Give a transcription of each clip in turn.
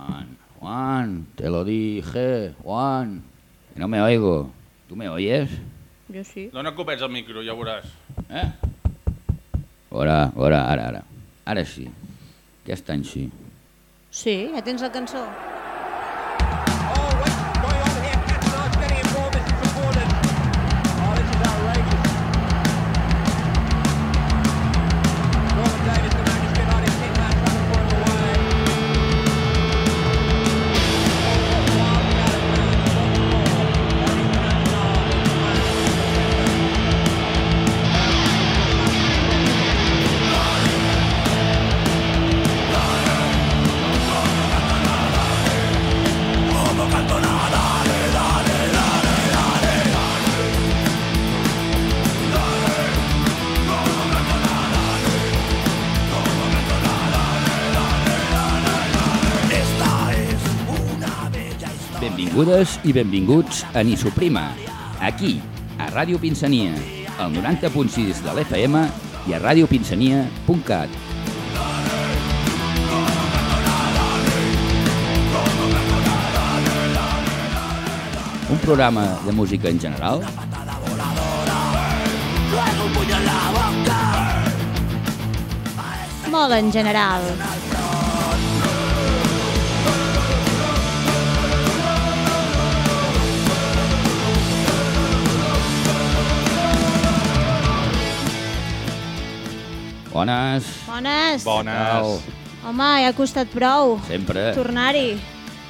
Juan, Juan, te lo dije, Juan. Que no me oigo. ¿Tú me oyes? Jo sí. Dona copets al micro, ja veuràs. Eh? Ora, ora, ara, ara. Ara sí. Aquest any sí. Sí, ja tens la cançó. Benvingudes i benvinguts a Ni Suprima, aquí, a Ràdio Pinsania, al 90.6 de l'FM i a radiopinsania.cat. Un programa de música en general, Molt en general. Bones, Bones. Bones. Home, ja ha costat prou. sempre. Tornar-hi.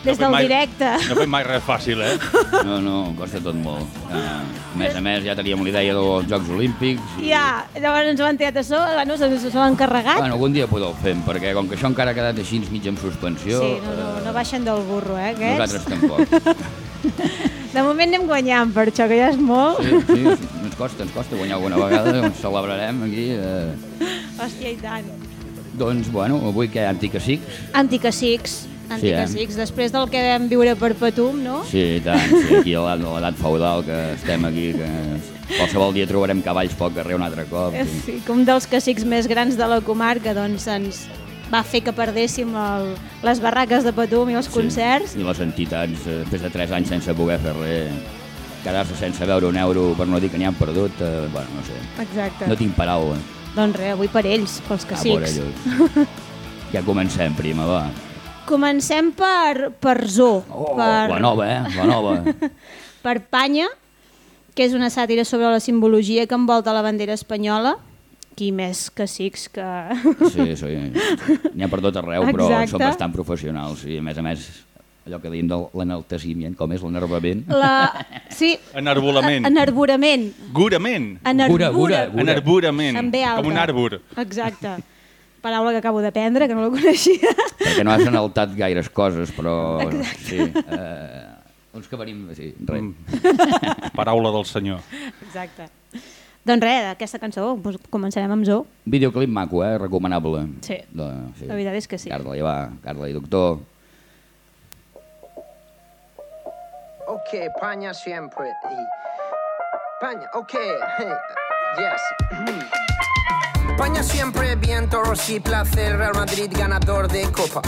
Des No del mai- directe. No fem mai res fàcil, eh? No, no, costa tot molt. Uh, a més a més, ja teníem la idea dels Jocs Olímpics. i- Ja, llavors ens ho han tirat a sobre, bueno, se, se l'han carregat. Bueno, algun dia podeu fem, perquè com que això encara ha quedat així mig en suspensió... Sí, no, no, no baixen del burro, eh, eh, aquests. Nosaltres tampoc. De moment anem guanyant, per això, que ja és molt. Sí, sí, ens costa, ens costa guanyar alguna vegada, ens celebrarem aquí. Eh. Hòstia, i tant. Doncs, bueno, avui què, anticacics? Anticacics, anticacics. Després del que vam viure per Patum, no? Sí, i tant, sí, aquí a l'edat- feudal que estem aquí, que qualsevol dia trobarem cavalls pel carrer un altre cop. Eh, Sí, un dels cacics més grans de la comarca doncs, ens va fer que perdéssim el, les barraques de Patum i els concerts. I les entitats, eh, després de 3 anys sense poder fer res, quedar-se sense veure un euro per no dir que n'hi han perdut, eh, bueno, no sé, Exacte. no tinc paraula. Doncs res, avui per ells, pels Ah, cacics. ellos. Ja comencem, prima, va. Comencem per, per Zoo, Oh, per, la nova, eh? La nova. per Panya, que és una sàtira sobre la simbologia que envolta la bandera espanyola. Qui més cacics que... Sí, sí. N'hi ha per tot arreu, però Exacte. són bastant professionals. I a més a més, allò que diem de l'enalteciment, com és l'enervament. La... Sí, Enarbolament. enarborament. Gurament. Enarbura. Gura, gura. Alta. Com un àrbor. Exacte. Paraula que acabo d'aprendre, que no la coneixia. Perquè no has enaltat gaires coses, però... Sí, eh, uns que venim... Sí, res. Mm. Paraula del senyor. Exacte. Doncs res, aquesta cançó, doncs començarem amb Zoo. Videoclip maco, eh? Recomanable. Sí. De, sí. La veritat és que sí. Carla, ja va. Carla i doctor. Ok, paña siempre. Paña, ok. Yes. Paña siempre, viento, y placer, Real Madrid ganador de Copa.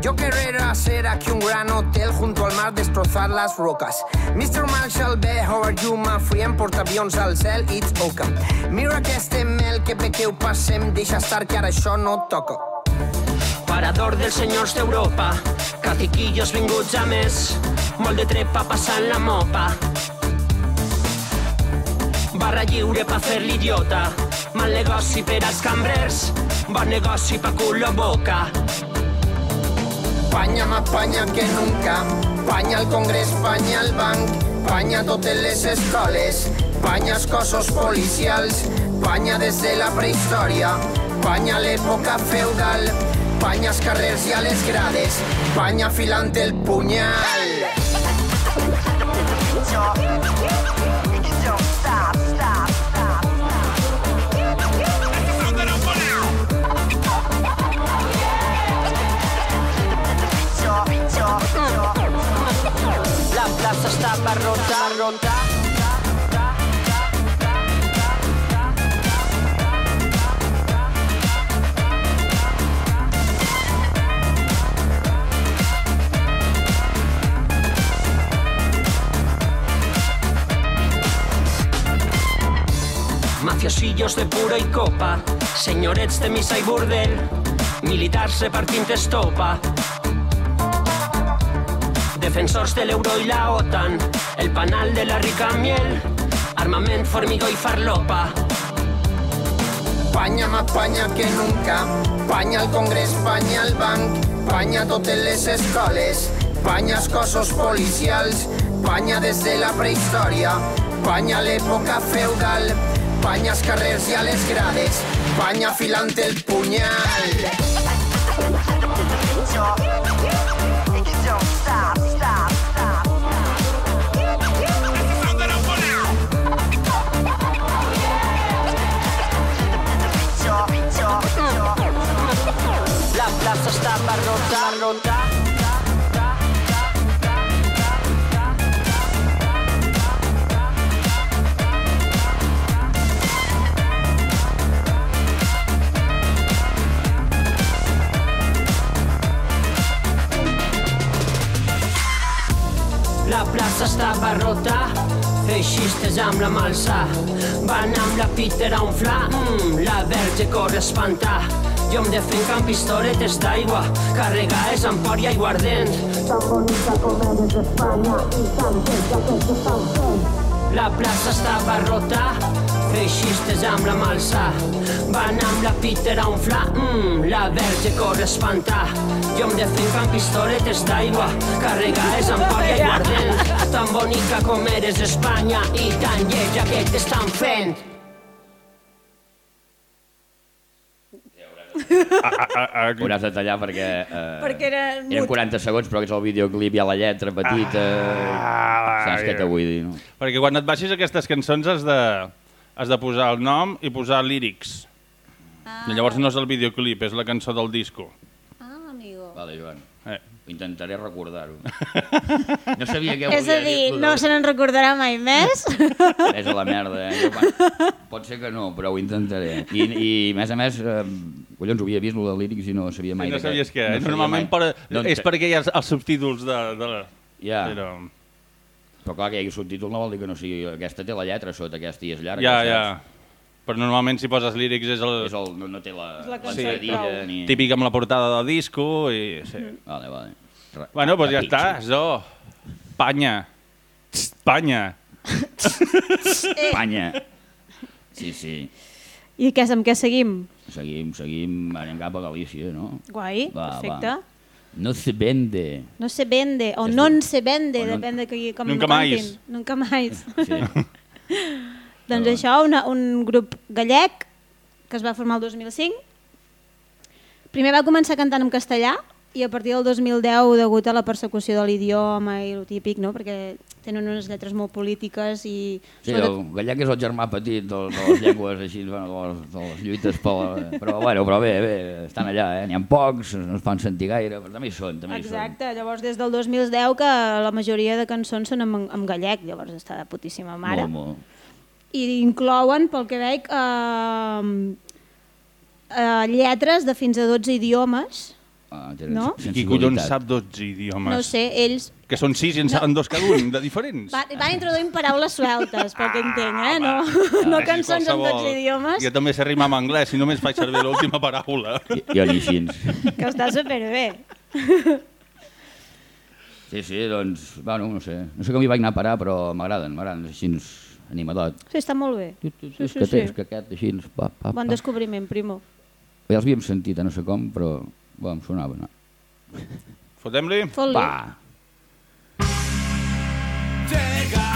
Yo querer hacer aquí un gran hotel junto al mar, destrozar las rocas. Mr. Marshall B, how are you, my friend? Portaavions al cel, it's okay. Mira que este mel que pequeu passem, deixa estar que ara això no toca. Parador dels senyors d'Europa, caciquillos vinguts a més, molt de trepa passant la mopa. Barra lliure pa fer l'idiota, mal negoci per als cambrers, bon negoci pa culo boca. Panya más panya que nunca, panya al Congrés, panya al banc, panya totes les escoles, panya als cossos policials, panya des de la prehistòria, panya a l'època feudal, panya als carrers i a les grades, panya filant el punyal. La de missa i bordel, militars repartint estopa, defensors de l'euro i la OTAN, el panal de la rica miel, armament, formigó i farlopa. Panya más panya que nunca, panya al Congrés, panya al banc, panya totes les escoles, panya als cossos policials, panya des de la prehistòria, panya l'època feudal, panya als carrers i a les grades, panya filant el punyal. La plaça estava rota, rota. La plaça estava rota, feixistes amb la malsa. Van amb la Peter a unflar, mm, la verge corre a espantar. Jo em defenc amb pistoletes d'aigua, carregades amb por i aiguardent. La plaça estava rota, feixistes amb la malsa. Van amb la Peter a unflar, mm, la verge corre a espantar. Jo em defenc amb pistoletes d'aigua, carregades amb por i aiguardent. Tan bonica com eres Espanya i tan lletja que t'estan fent. A, a, Hauràs de tallar perquè... Eh, Perquè era Eren mut. 40 segons, però que és el videoclip, hi ha la lletra petita... Ah, saps què t'ho vull dir, no? perquè quan et baixis aquestes cançons has de, has de posar el nom i posar lírics. Ah. I llavors no és el videoclip, és la cançó del disco. Ah, amigo. Vale, Joan. Eh. Intentaré recordar-ho. No sabia què És volia a dir, no se n'en recordarà mai més. És a la merda, eh? Jo, quan... Pot ser que no, però ho intentaré. I, i a més a més, eh, collons, ho havia vist, el de lírics, i no sabia mai I no sabies què. no sabia Normalment per, No és ente- perquè hi ha els subtítols de... de la... Ja, Però... però clar, que hi hagi subtítol no vol dir que no sigui... Aquesta té la lletra sota, aquesta i és llarga. Ja, saps? Ja. Però normalment si poses lírics és el És el, no, no té la, És la prou. ni... típic amb la portada del disco i... Sí. Vale, vale. Re- Bueno, doncs ja repitxo. està, zo. Panya. Panya. Espanya. Sí, sí. I què, amb què seguim? Seguim, seguim, anem cap a Galícia, no? Guai, Va, perfecte. va. No se vende. No se vende, o És no de- se vende, o no- depèn de que, com Nunca mais. Nunca mais. Sí. doncs això, una, un grup gallec que es va formar el 2005. Primer va començar cantant en castellà i a partir del 2010, degut a la persecució de l'idioma i el típic, no? perquè tenen unes lletres molt polítiques i... Sí, el gallec és el germà petit de, de les llengües així, bueno, de, les, de les lluites per la... Però, bueno, però bé, bé, estan allà, eh? N'hi ha pocs, no es fan sentir gaire, però també hi són, també hi són. Exacte, llavors des del 2010 que la majoria de cançons són en, en gallec, llavors està de putíssima mare. Molt, molt. I inclouen, pel que veig, eh, eh, lletres de fins a 12 idiomes. Ah, No? Qui collons sap 12 idiomes? No sé, ells Que són 6 i en saben dos cada un, de diferents. van, van introduint paraules sueltes, pel que entenc, eh? No, no Ah, sí, cançons en qualsevol. 12 idiomes, Jo també sé rimar en anglès i només faig servir l'última paraula. I, jo ni així. que està superbé. Sí, sí, doncs, bueno, no sé. No sé com hi vaig anar a parar, però m'agraden, m'agraden, així animadot. Sí, està molt bé. Tu, tu, tu, Sí, és sí, que sí. tens que aquest, així, pa, pa, Bon pa. descobriment, primo. Ja els havíem sentit, no sé com, però, bueno, em sonava, no? Fotem-li? Fot-li. Va! Llega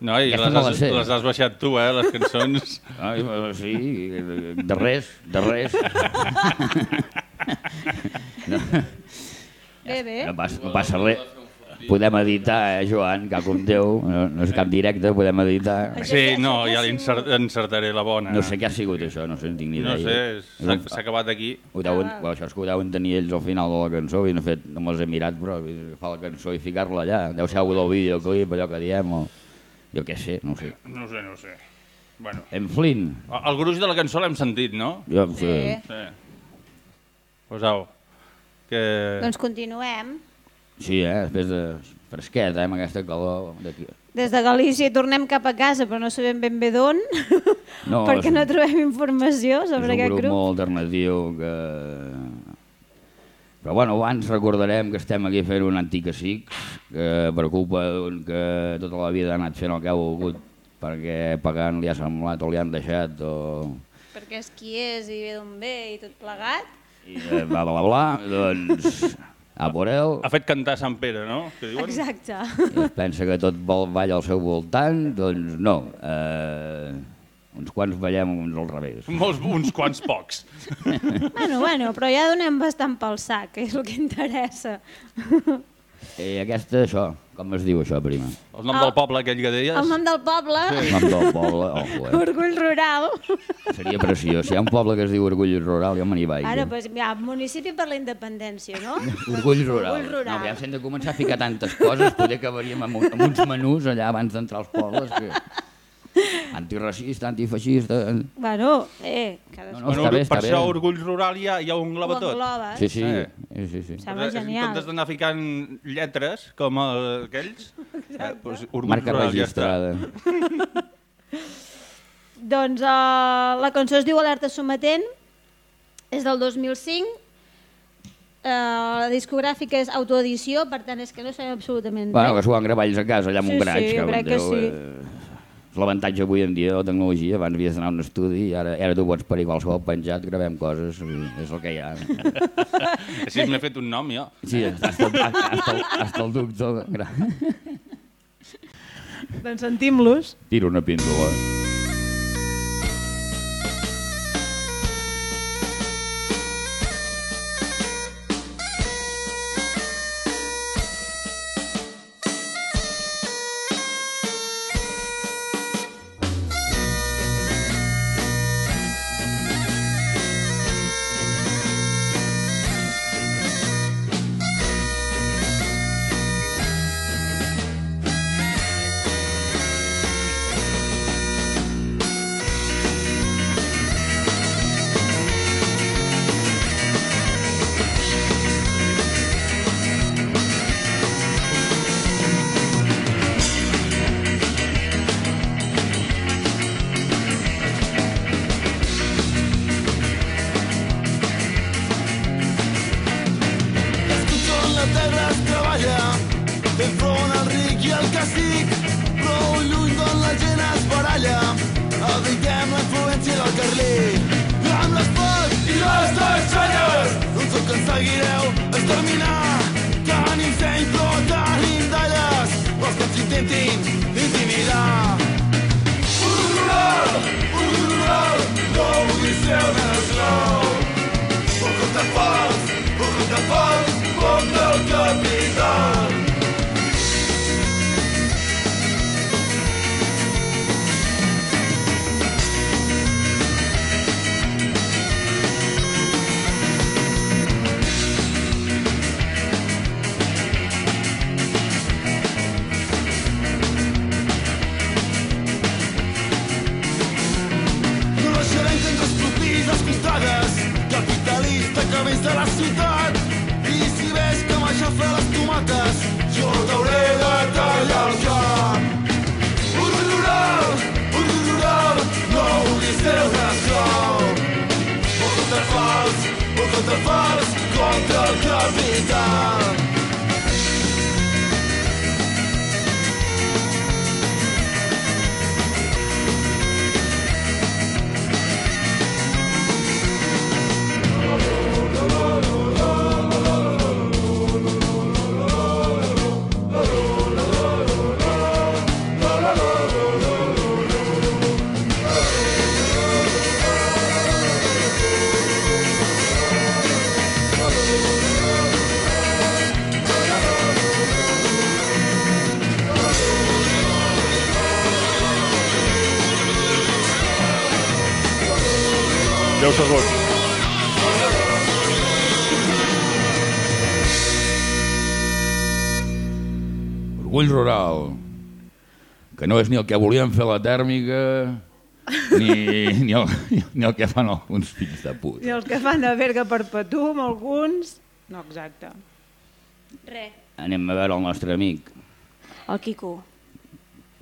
No, i les, no la has, les has baixat tu, eh, les cançons. Ai, sí, de res, de res. Bé, bé. No passa, no passa res. Podem editar, eh, Joan, que com Déu, no, no és cap directe, podem editar. Sí, no, ja l'insert- encertaré la bona. No sé què ha sigut això, no sé, no tinc ni No idea. sé, s'ha acabat aquí. Ho deuen, bueno, això és que ho deuen tenir ells al final de la cançó i no, he fet, no me'ls he mirat, però vull dir, agafar la cançó i ficar-la allà. Deu ser alguna del videoclip, allò que diem, o jo què sé, no ho sé. No sé, no sé. Bueno, En Flynn, el el gruix de la cançó l'hem sentit, no? jo, Sí. sí. Sí. Posau. Que... Doncs continuem. sí, eh, després de fresquet, eh, amb aquesta calor d'aquí. Des de Galícia tornem cap a casa, però no sabem ben bé d'on, No, perquè és- no trobem informació És sobre un aquest grup, grup. molt alternatiu que... Però bueno, abans recordarem que estem aquí fent un anticasics, que per culpa d'un que tota la vida ha anat fent el que ha volgut, perquè pagant li ha semblat o li han deixat o... Perquè és qui és i ve d'on ve i tot plegat. I eh, bla, bla, bla, doncs a por ell, Ha fet cantar Sant Pere, no? Que diuen? Exacte. i es pensa que tot vol balla al seu voltant, doncs no. Eh, uns quants ballem uns al revés. Molts, uns quants pocs. bueno, bueno, però ja donem bastant pel sac, que és el que interessa. I aquesta, això, com es diu això, prima? El nom del poble aquell que deies? El nom del poble, El nom del poble, ojo, eh? Orgull Rural. Seria preciós. Si hi ha un poble que es diu Orgull Rural, jo me n'hi vaig. Ara, eh? doncs, ja, municipi per la independència, no? Orgull Rural. Orgull Rural. No, si hem de començar a ficar tantes coses, poder acabaríem amb, amb uns menús allà abans d'entrar als pobles. Que... Antiracista, antifeixista... Bueno, eh, cadascú No, Bueno, està bé, per està això bé. Orgull Rural ja, ja ho engloba ho tot. Sí, sí, Eh. sí, sí, sí. Sembla En genial. comptes d'anar ficant lletres, com el, aquells, eh, doncs, Orgull Marca Rural ja està. registrada. Doncs uh, la cançó es diu Alerta Sometent, és del 2005, uh, la discogràfica és autoedició, per tant és que no sabem absolutament Bueno, que res. s'ho van gravar ells a casa, allà amb Sí, un graig. sí, com crec que sí. eh, És l'avantatge avui en dia de la tecnologia. Abans havies d'anar a un estudi i ara, ara tu pots per qualsevol penjat, gravem coses, és el que hi ha. Així m'he fet un nom, jo. Sí, hasta, el- hasta, el- hasta el doctor Doncs sentim-los. tira una píndola. No és ni el que volien fer la tèrmica, ni, ni, el, ni el que fan alguns fills de puta. I els que fan de verga perpetum, alguns... No, exacte. Re, Anem a veure el nostre amic, el Quico.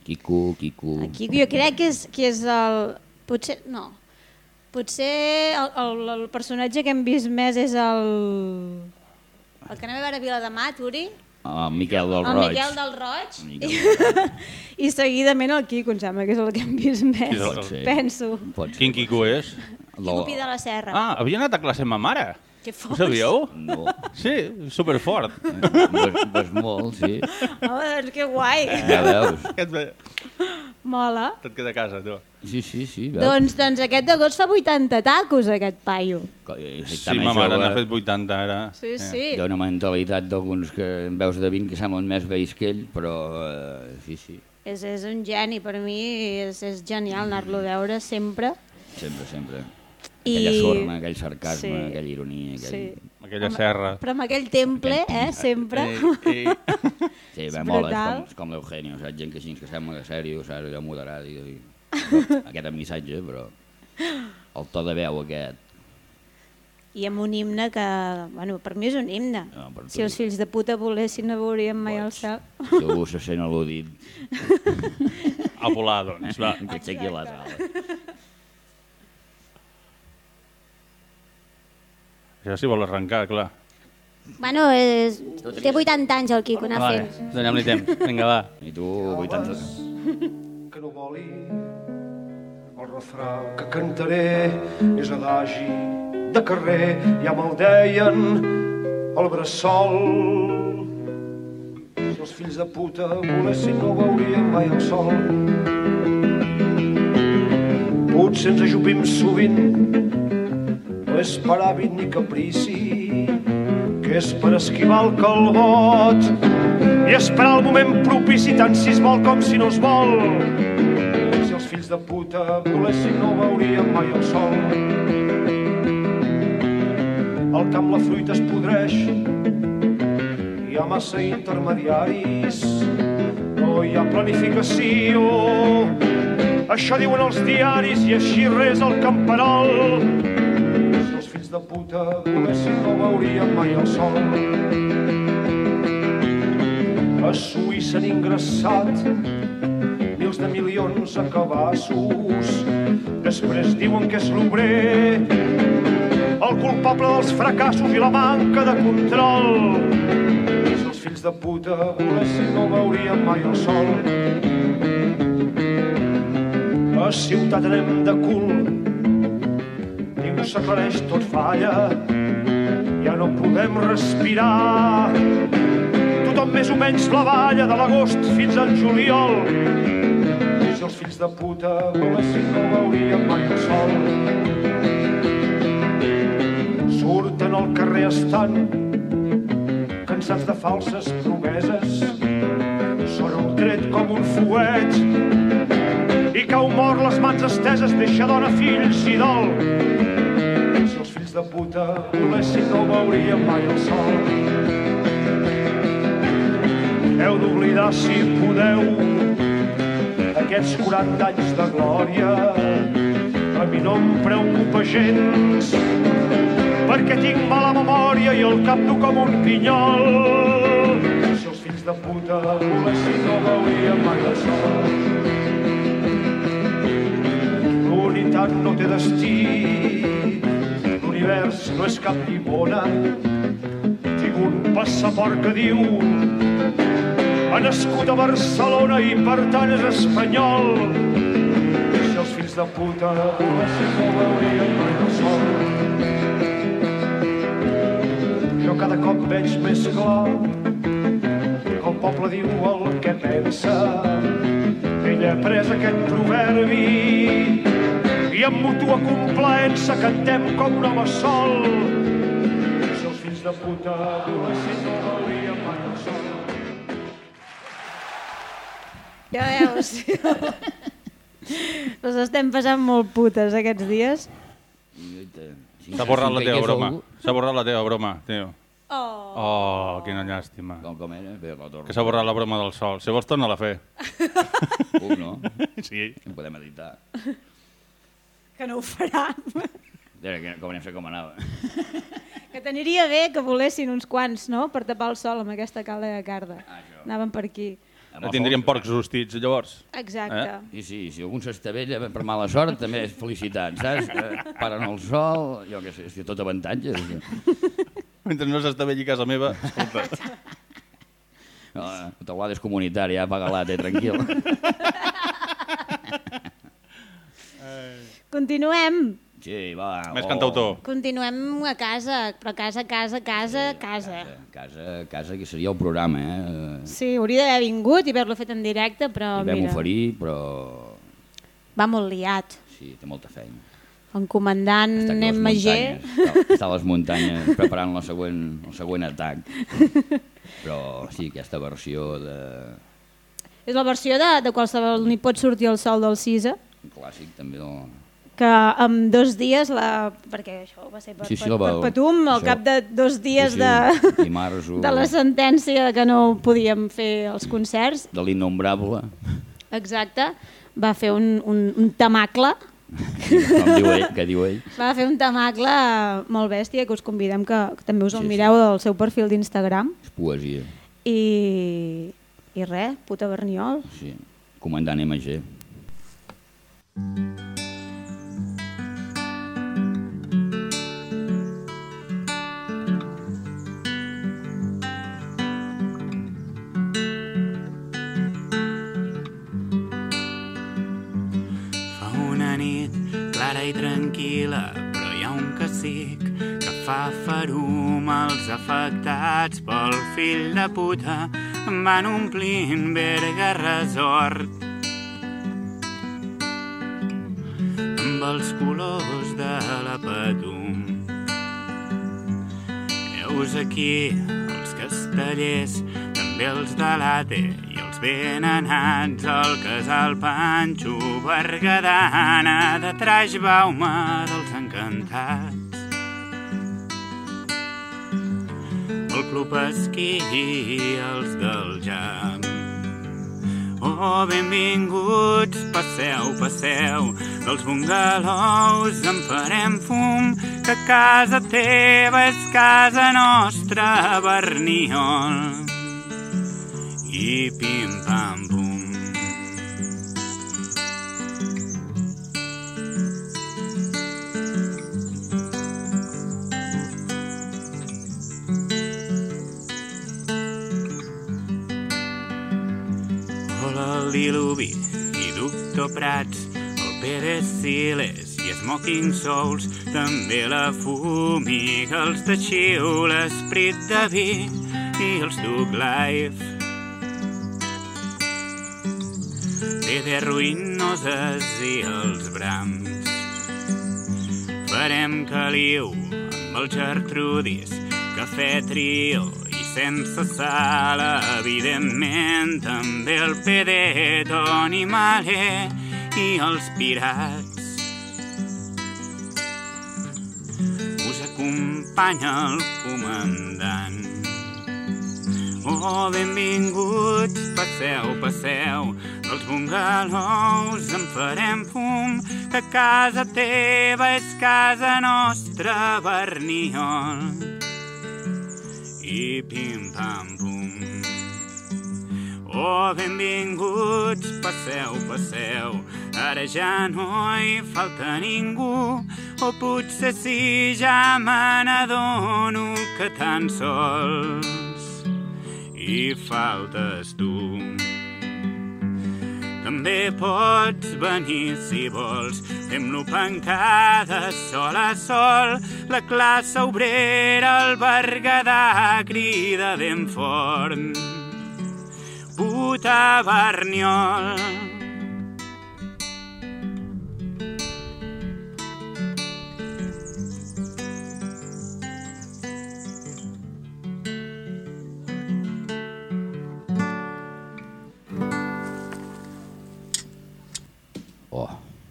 Quico, Quico. El Quico jo crec que és, que és el... Potser, no. Potser el, el, el personatge que hem vist més és el... El que anem a veure a Vilademat, Uri. El Miquel del el Roig. Miquel del Roig. Miquel I seguidament el Quico, em sembla que és el que hem vist més. Ser. Penso. Pot ser. Quin Quico és? Quico Pi de la Serra. Ah, havia anat a classe amb ma mare. que Ho fos. sabíeu? No, Sí, superfort. vas, vas molt, sí. Home, doncs que guai. Ja veus. Mola. Te't queda a casa, tu. Sí, sí, sí. Veus? Doncs, doncs aquest d'agost fa 80 tacos, aquest paio. Sí, ma mare n'ha fet 80 ara. Sí, sí. Hi ha una mentalitat d'alguns que en veus de 20 que semblen més vells que ell, però eh, sí, sí, És, és un geni, per mi és, és genial anar-lo a veure sempre. sempre, sempre. I- Aquella sorna, aquell sarcasme, Sí. aquella ironia, aquell... Sí. Aquella serra. Però amb aquell temple, eh, sempre. Ei, ei. Sí, bé, mola, és brutal. com, és com l'Eugenio, saps? Gent que així que sembla que sèrio, saps? Allò moderat i... i aquest missatge, però el to de veu aquest, I amb un himne que, bueno, per mi és un himne. No, si els fills de puta volessin no veuríem mai el Boig. cel. si algú se sent al·ludit, A volar, doncs, va. que aixequi les ales. Això si vol arrencar, clar. Bueno, és... té 80 anys el Quico, anar Vale, fent. donem-li temps. Vinga, va. I tu, 80... que no voli el refrà que cantaré és adagi de carrer ja me'l deien el bressol. Els fills de puta volessin no veurien mai el sol. Potser ens ajupim sovint no és per hàbit ni caprici que és per esquivar el calbot. I esperar el moment propici tant si es vol com si no es vol. De puta volessin no veurien mai el sol. Al camp la fruita es podreix, hi ha massa intermediaris, no hi ha planificació. Això diuen els diaris i així res al camperol. Si els fills de puta volessin no veurien mai el sol. A Suïssa han ingressat de milions a cabassos. Després diuen que és l'obrer el culpable dels fracassos i la manca de control. Si els fills de puta volessin no veurien mai el sol. A ciutat anem de cul, ningú s'aclareix, tot falla, ja no podem respirar. Tothom més o menys la balla de l'agost fins al juliol. Els fills de puta volessin no veurien mai el sol. Surten al carrer estant cansats de falses promeses. Són un tret com un fuet i cau mort les mans esteses, deixa dona, fills i dol. Si els fills de puta volessin no veurien mai el sol. Heu d'oblidar, si podeu, aquests 40 anys de glòria. A mi no em preocupa gens, perquè tinc mala memòria i el cap dur com un pinyol. Si els fills de puta volessin no veurien mai el sol. L'unitat no té destí, l'univers no és cap llimona. Tinc un passaport que diu ha nascut a Barcelona i per tant és espanyol. Si els fills de puta volessin no veurien mai el sol. Jo cada cop veig més clar que el poble diu el que pensa. Ell ha pres aquest proverbi i amb mútua complaença cantem com un home sol. Si els fills de puta volessin no veurien Ja veus. Les estem passant molt putes aquests dies. S'ha borrat la teva broma. S'ha borrat la teva broma, tio. Oh. Oh, quina llàstima. Com, com era? Bé, la torno. Que s'ha borrat la broma del sol. Si vols, torna-la a fer. Puc, no? Sí. En podem editar. Que no ho farà. Era com anem a fer com anava. que t'aniria bé que volessin uns quants, no?, per tapar el sol amb aquesta calda de carda. Ah, Anaven per aquí. No tindríem porcs rostits, llavors. Exacte. Eh? Sí, sí, si algun s'estavella per mala sort, també és felicitat, saps? Que paren el sol, jo què sé, és que tot avantatge. Mentre no s'estavelli a casa meva, escolta. No, el teulada és comunitari, ja paga l'ate, tranquil. Continuem. Sí, va. Més oh. cantautor. Continuem a casa, però casa, casa, casa, casa. Casa, casa, que seria el programa, eh? Sí, hauria d'haver vingut i haver-lo fet en directe, però Li vam mira, oferir, però va molt liat. sí, té molta feina. En comandant Està aquí a les MG... muntanyes, Està, està a les muntanyes preparant la següent, el següent atac. Però sí, aquesta versió de És la versió de, de qualsevol ni pot sortir el sol del Cisa, un clàssic també del... que en dos dies, la, perquè això va ser per, Sí, sí, per, per Patum, al cap de dos dies Sí, sí, de, dimarts o- de la sentència que no podíem fer els concerts, de l'innombrable, exacte, va fer un, un, un tamacle, com diu ell, que diu ell. va fer un tamacle molt bèstia que us convidem que, que també us el Sí, sí. mireu del seu perfil d'Instagram És poesia, i, i res, puta Berniol. sí. Comandant MG. Fa clara i tranquil·la, però hi ha un cacic que fa ferum als afectats pel fill de puta. Van omplint Berga Resort amb els colors de la Patum. Heus aquí els castellers, també els de l'ATE i els ben anats, el casal Panxo Bergadana de Traix Bauma dels Encantats. El Club Esquí els del Jam. Oh, benvinguts, passeu, passeu, dels bungalows en farem fum, que casa teva és casa nostra, Berniol. I pim-pam-pum. Hola, el diluvi i doctor Prats, el Pere Siles i Smoking Souls, també la fumiga, els de Xiu, l'Esprit de Vi i els Duc Life. Pere Ruïnoses i els Brams. Farem caliu amb el Gertrudis, cafè trio i sense sal, evidentment també el PD, Toni Malé i els pirats. Us acompanya el comandant. Oh, benvinguts, passeu, passeu, dels bungalows en farem fum, que casa teva és casa nostra, Berniol. I pim-pam-pum. Oh, benvinguts, passeu, passeu, ara ja no hi falta ningú, o potser sí, ja me n'adono que tan sols hi faltes tu. També pots venir si vols, fem-lo pancada sol a sol, la classe obrera al Berguedà crida ben fort. Puta Berniol.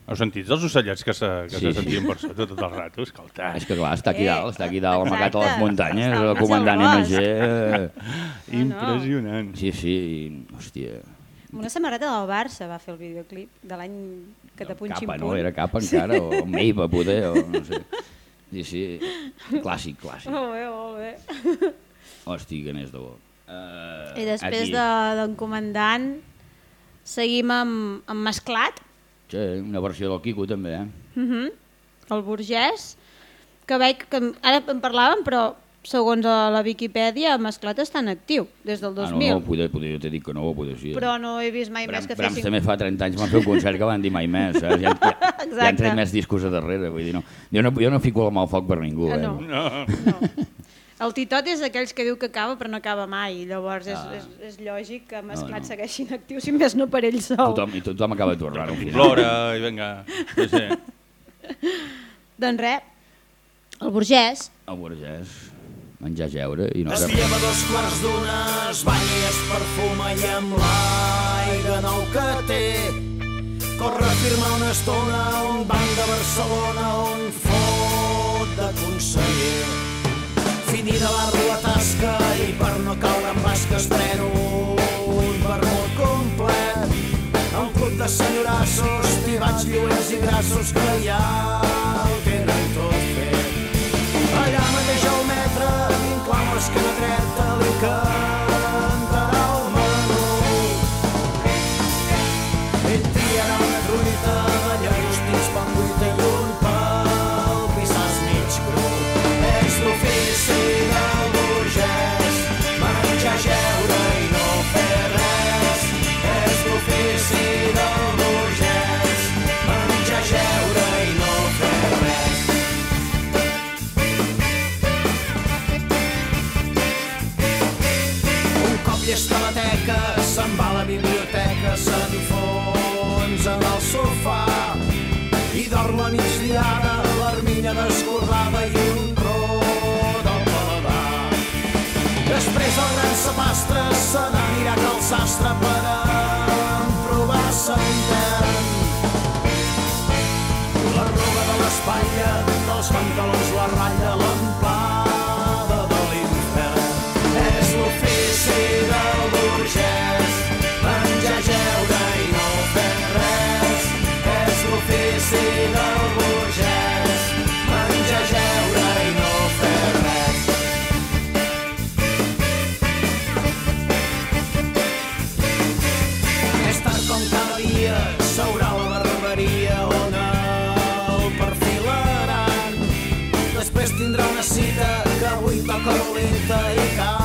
Heu sentit els ocellets que se, que Sí, se sí. sentien per sota tot el rato? Escolta. És que clar, està aquí Eh, dalt, està aquí dalt, amagat a les muntanyes, el comandant MG. eh, Impressionant. Sí, sí, hòstia. Amb una samarreta del Barça va fer el videoclip de l'any que de punt Capa, ximpun. no? Era capa encara, o Meiva, poder, o no sé. Sí, sí, clàssic, clàssic. Molt bé, molt bé. Hòstia, que n'és de bo. Uh, I després de- d'en comandant seguim amb, amb Mesclat, Sí, una versió del Quico també, eh? uh -huh. el burgès, que veig que ara en parlàvem, però segons la Viquipèdia, Mesclat està en actiu des del 2000. Ah, no, no, poder, poder, jo t'he dit que no, poder sí. Però no he vist mai Bram, més que fessin... també fa 30 anys van fer un concert que van dir mai més, saps? Ja, ja, ja han tret més discos a darrere, vull dir, no. Jo no, jo no fico la mà al foc per ningú, Ah, eh? no. No. El Titot és d'aquells que diu que acaba però no acaba mai, llavors és, Ah. és, és lògic que Mesclat No, no. segueixin actius, si més no per ell sol. Tothom, I tothom acaba de tornar al final. Plora i vinga. Sí, sí. Doncs res, el burgès, El burgès, menjar, jeure i no Es fer lleva a dos quarts d'una, es banya i es perfuma i amb l'aire nou que té corre a firmar una estona un banc de Barcelona on fot de conseller. Finida la rua tasca i per no caure en basques pren un vermut complet un club de senyorassos, tibats lluents i grassos que tot fet. Allà mateix al metre, vinclant l'esquena dreta, l'armilla descordada i un rot al paladar. Després el gran sapastre se n'anirà a cal sastre per emprovar-se intern. L'arruga de l'espatlla, dels pantalons la ratlla, l'amplada aguentarei.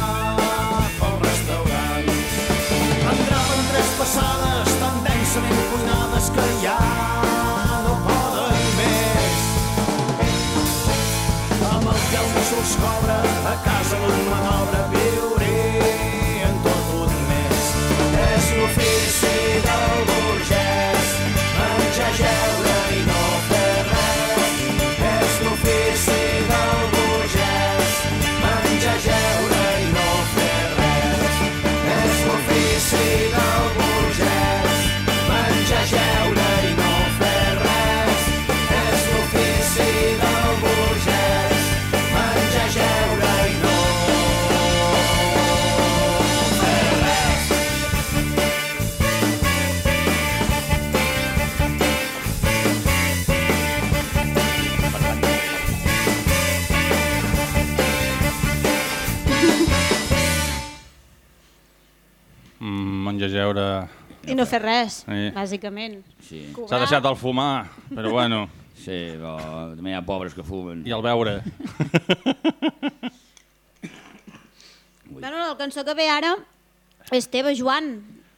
No fer res, Sí. bàsicament. Sí. S'ha deixat el fumar, però bueno. Sí, però també hi ha pobres que fumen. I el beure. Bueno, la cançó que ve ara és teva, Joan.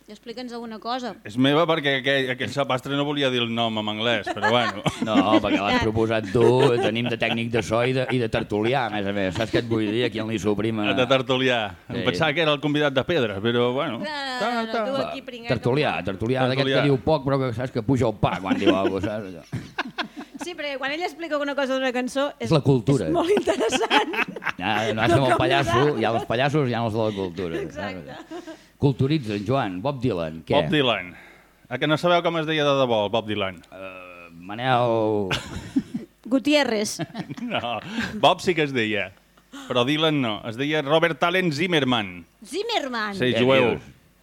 Explica'ns alguna cosa. És meva perquè aquell, aquell sapastre no volia dir el nom en anglès, però bueno. No, perquè l'has proposat tu, tenim de tècnic de so i de, i de tertulià, a més a més. Saps què et vull dir? Aquí en li suprima... De tertulià. Em Sí. pensava que era el convidat de pedra, però bueno. No, no, no, no, tu aquí pringat. Tertulià, tertulià, d'aquest que diu poc però que saps que puja el pa quan diu alguna cosa, saps? Allò. Sí, perquè quan ell explica alguna cosa d'una cançó és, És la cultura. és molt interessant. Ja, no has No amb el com pallasso, hi ha els pallassos, hi ha els de Culturitza'n, Joan, Bob Dylan, què? Bob Dylan. A que no sabeu com es deia de debò, el Bob Dylan? Uh, Manel... Gutiérrez. No, Bob sí que es deia, però Dylan no. Es deia Robert Allen Zimmerman. Zimmerman. Sí, jueu.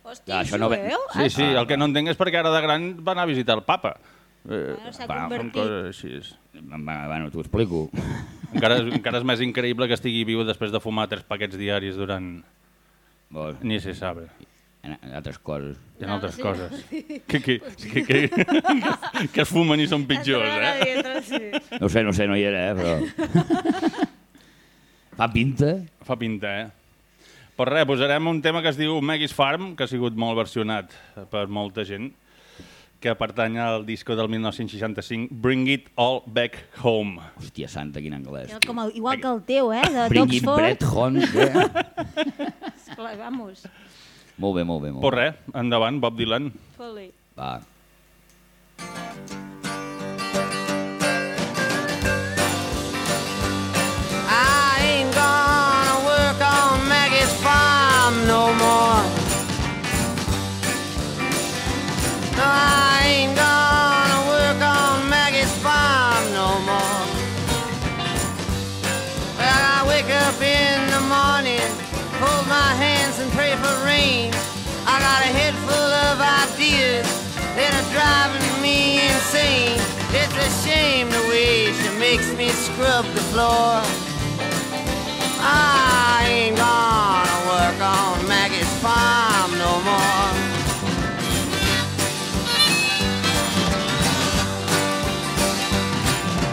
Hòstia, Ah, això no ve- jueu? Sí, sí, el que no entenc és perquè ara de gran va anar a visitar el papa. Eh, Bueno, s'ha convertit. coses així. Bueno, t'ho explico. Encara, encara és més increïble que estigui viu després de fumar tres paquets diaris durant... Bon, Ni se sabe. En en altres coses. No, altres sí. coses. Que, que, que, que, que es fumen i són pitjors, eh? No sé, no sé, no hi era, eh, però... Fa pinta? Fa pinta, eh? Però res, posarem un tema que es diu Maggie's Farm, que ha sigut molt versionat per molta gent, que pertany al disco del 1965, Bring It All Back Home. Hòstia santa, quin anglès. Com el, igual que el teu, eh? De Bring it bread home. Eh? Esclar, vamos. Molt bé, molt bé. Molt Però res, endavant, Bob Dylan. Foli. Va. I ain't gonna work on Maggie's farm no more. It's a shame the way she makes me scrub the floor. I ain't gonna work on Maggie's farm no more.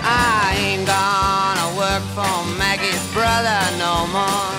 I ain't gonna work for Maggie's brother no more.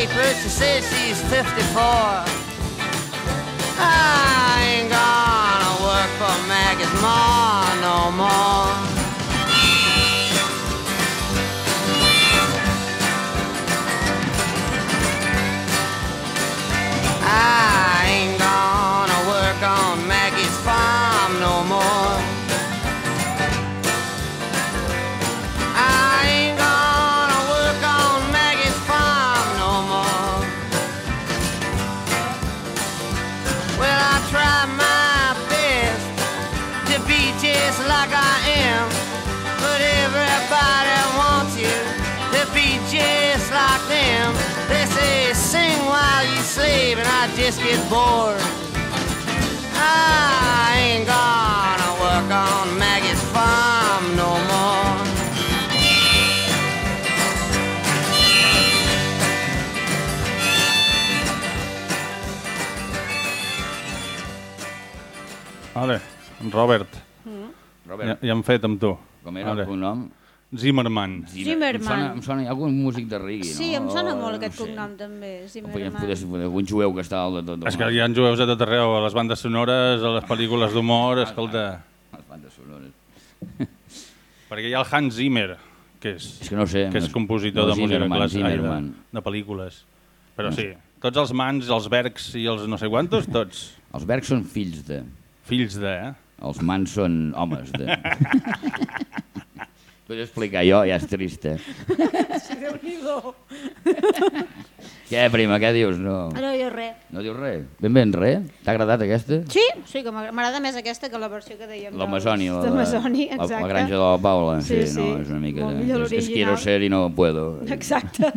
68, but she says she's 54. I ain't gonna work for Maggie's ma no more. Them. They say sing while you slave, and I just get bored. I ain't gonna work on Maggie's farm no more. Vale, Robert, Mm. ja, Robert, ja hem fet amb tu. com era Vale. el cognom? Zimmerman. Zimmerman. Em sona, em sona, hi ha algun músic de reggae, no? Sí, em sona molt aquest No sé. cognom també, podria, Zimmerman. poder ser un jueu que està al de tot. És que hi ha jueus a tot arreu, a les bandes sonores, a les pel·lícules d'humor, escolta... Les bandes sonores. Perquè hi ha el Hans Zimmer, que és, És que no sé, que és compositor no, de música Zimmerman, clàssica, de, pel·lícules. Però No. sí, tots els mans, els bergs i els no sé quantos, tots Els Bergs són fills de... fills de... Eh? Els mans són homes de... T'ho he d'explicar jo, ja és trist, eh? Sí, Déu-n'hi-do. Què, prima, què dius? No, No, jo res. no dius res? Ben ben res? T'ha agradat aquesta? Sí, sí, que m'agrada m'agrada més aquesta que la versió que dèiem. L'Amazoni, dels- la, de Amazoni, la, exacte. la granja de la Paula. Sí, Sí, sí. no, és una mica... Molt millor és, és l'original. quiero ser y no puedo. Exacte.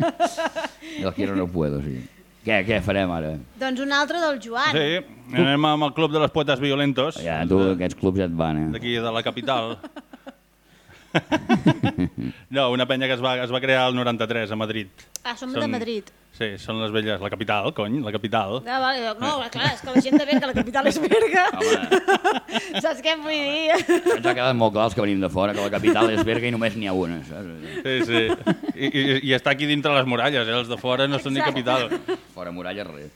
El quiero no puedo, sí. Què, què farem ara? doncs un altre del Joan. Sí, anem amb el Club de les Poetes Violentos, Ja, tu, aquests clubs ja et van, eh? d'aquí de la capital. no, una penya que es va, es va crear al 93 a Madrid. Ah, som de Madrid. Sí, són les velles, la capital, cony, la capital. Ah, vale, no, clar, és que la gent de que la capital és Berga. Saps què em vull dir? Ens ha quedat molt clar els que venim de fora, que la capital és Berga i només n'hi ha una, saps? Sí, sí. I, i, I està aquí dintre les muralles, eh? els de fora no són ni capital. Fora muralla, res.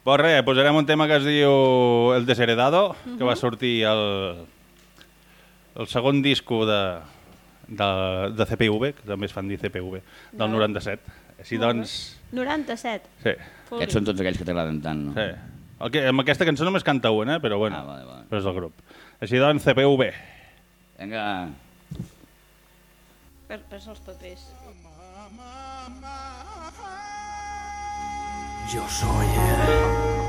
Pues res, posarem un tema que es diu El Desheredado, que va sortir el, el segon disco de, de, de CPV, que també es fan dir CPV, del No. 97. Així Molt doncs, 97. sí. Aquests són tots aquells que t'agraden tant, no? sí. El que, amb aquesta cançó només canta una, però bueno, Ah, vale, vale. però és del grup. Així doncs, CPV. Vinga, Per, per els papers. Yo soy el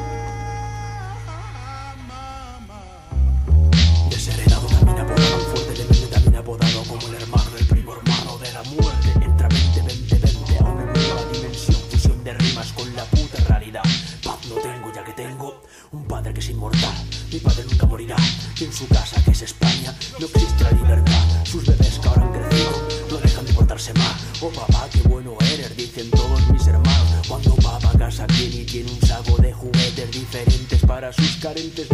apodado como el hermano del primo hermano de la muerte. Entra 20, 20, 20 a una nueva dimensión, fusión de rimas con la puta realidad. Paz no tengo ya que tengo un padre que es inmortal. Mi padre nunca morirá y en su casa que es España no existe la libertad. Sus bebés que ahora han crecido no dejan de portarse mal. Oh papá, qué bueno eres, dicen todos mis hermanos. Cuando papá a casa viene y tiene un saco de juguetes diferentes para sus carentes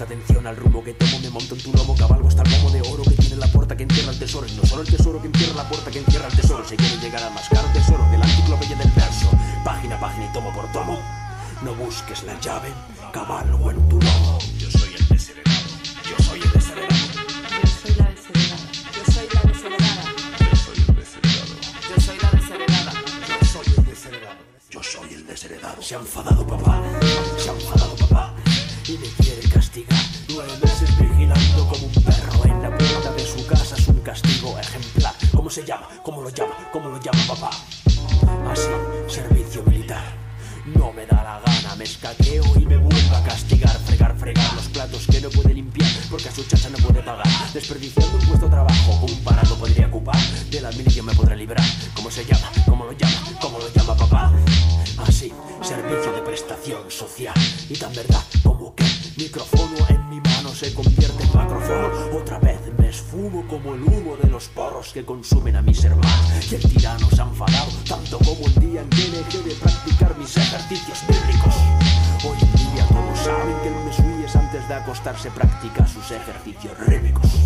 presta atención al rumbo que tomo, me monto en tu lomo, cabalgo hasta el momo de oro que tiene la puerta que encierra el tesoro, y no solo el tesoro que encierra la puerta que encierra el tesoro, si quiero llegar al más caro tesoro de la enciclopedia del verso, página a página y tomo por tomo, no busques la llave, cabalgo en tu lomo. Yo soy el desheredado, yo soy el desheredado. Yo soy la desheredada. Yo soy la desheredada. Yo soy el desheredado. Yo soy la desheredada. Yo soy el desheredado. Yo soy el desheredado. Se ha enfadado papá, se ha enfadado papá y me ¿Cómo se llama? ¿Cómo lo llama? ¿Cómo lo llama papá? Así, servicio militar. No me da la gana, me escaqueo y me vuelvo a castigar, fregar, fregar los platos que no puede limpiar porque a su chacha no puede pagar. Desperdiciando un puesto de trabajo, un parado podría ocupar. De la mili yo me podré librar. ¿Cómo se llama? Consumen a mis hermanos. Y el tirano se ha enfadado tanto como el día en que dejé de practicar mis ejercicios bíblicos. Hoy en día todos saben que el Mesuíes antes de acostarse practica sus ejercicios rítmicos.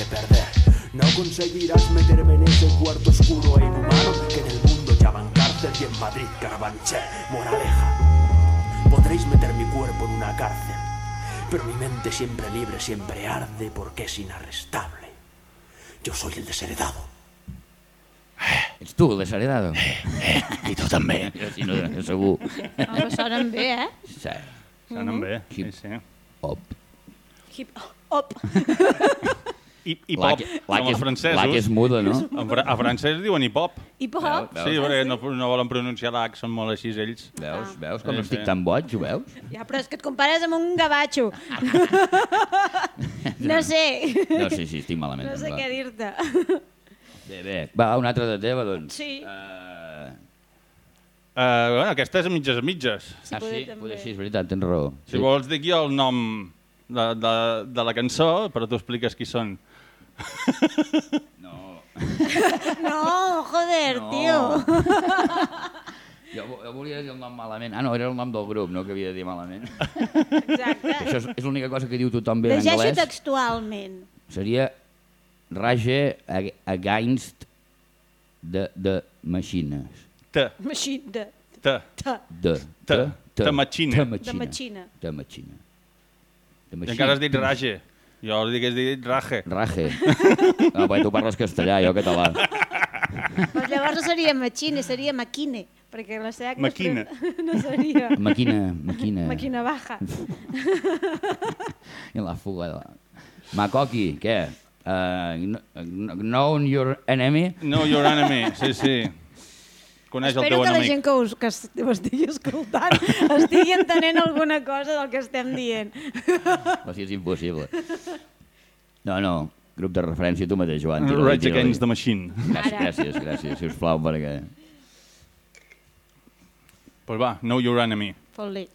Que perder. No conseguirás meterme en ese cuarto oscuro e inhumano que en el mundo llaman cárcel y en Madrid Carabanchel. Moraleja. Podréis meter mi cuerpo en una cárcel, pero mi mente siempre libre, siempre arde porque es inarrestable. Yo soy el desheredado. Ets tu, el desheredado. I tu també. Si no, segur. Home, sonen bé, eh? Sí. Sonen bé, sí, Hip sí. hop. Hip hop. I, i La pop, que- la com els és- francesos. la que és muda, no? A francès diuen hip-hop. Hip hop. Veus? Sí, perquè no, no volen pronunciar l'H, són molt així ells. Veus? Veus com Sí, estic sí. tan boig, ho veus? Ja, però és que et compares amb un gavatxo. no sé. No, sí, sí, estic malament. No sé què dir-te. Bé, bé. Va, una altra de teva, doncs. Sí. Uh... Uh, bueno, aquesta és a mitges a mitges. ah, poder sí? també. Poder sí, és veritat, tens raó. Si vols dic jo el nom de, de, de la cançó, però tu expliques qui són. No. No, joder, No. tio. Jo, jo volia dir el nom malament. Ah, no, era el nom del grup, no que havia de dir malament. Exacte. Això és, és l'única cosa que diu tothom bé en Llegeixo anglès. textualment. Seria Rage ag- Against the, the Machines. Te, Machine de... Ta. De, Te- de, te machina. De De machina. matxina. De machina. De I machina. encara has dit rage. Jo li digués dit raje. Raje. No, perquè tu parles castellà, jo català. Doncs llavors no seria matxine, seria maquine. Perquè la SEAC es Maquina. no seria Maquina, maquina. maquina baja. I la fuga. De la... Macoqui, què? Uh, known your enemy? No your enemy, sí, sí. Coneix el Espero teu que la enemic. gent que us, que ho estigui escoltant estigui entenent alguna cosa del que estem dient. O sigui, és impossible. No, no, grup de referència tu mateix, Joan. tira-li, Rage. Against the Machine. Gràcies, gràcies, gràcies, sisplau, perquè... Pues va, Know Your Enemy. Fot-li.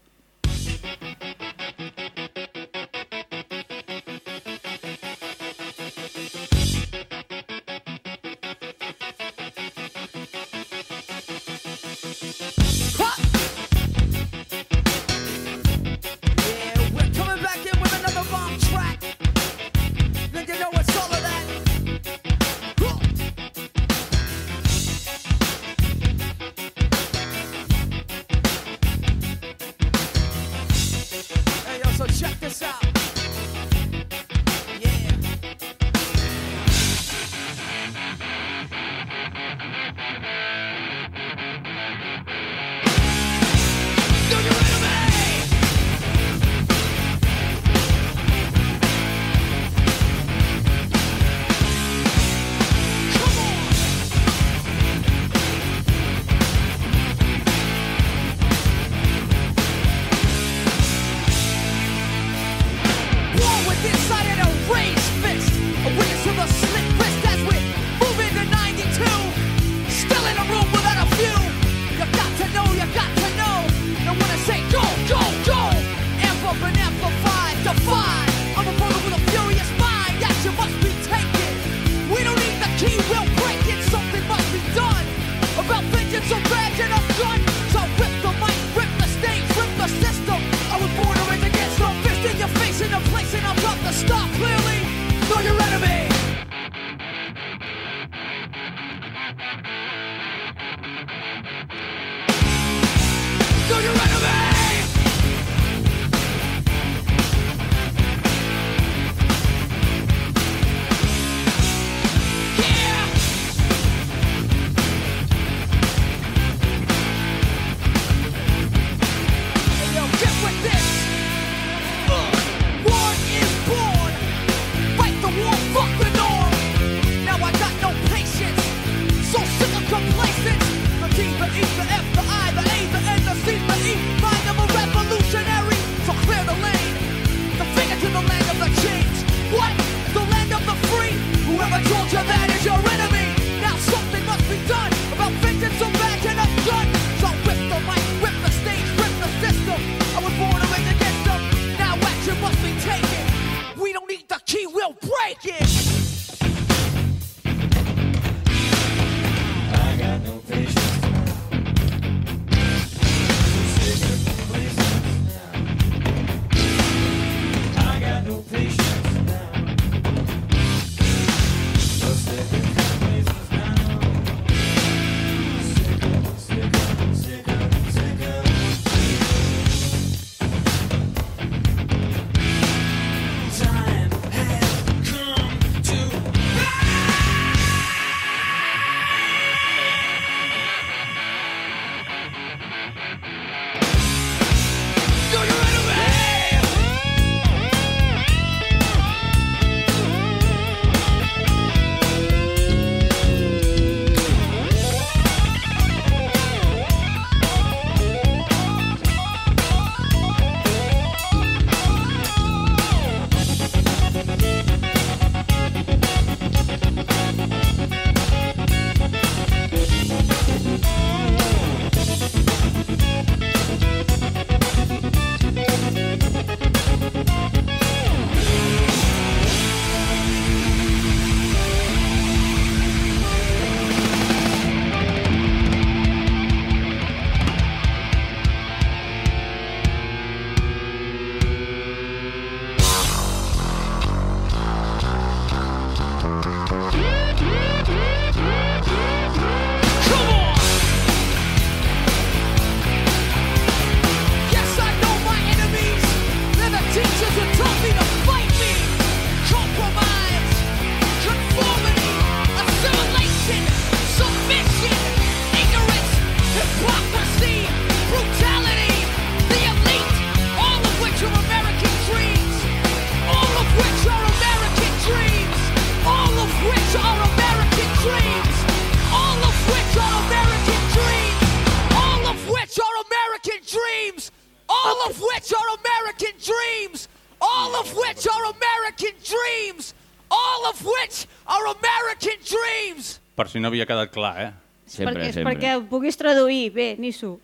Si no havia quedat clar, eh? Sempre, perquè, és sempre. perquè ho puguis traduir. Bé, Nisso.